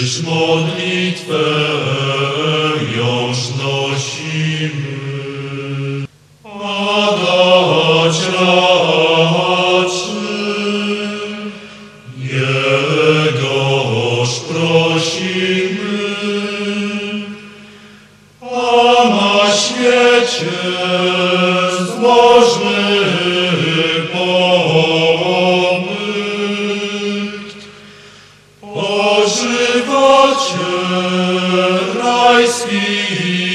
Słysz modlitwę, jąż nosimy, Jegoż prosimy, a na świecie zbożny pobyt. Pożywacie rajski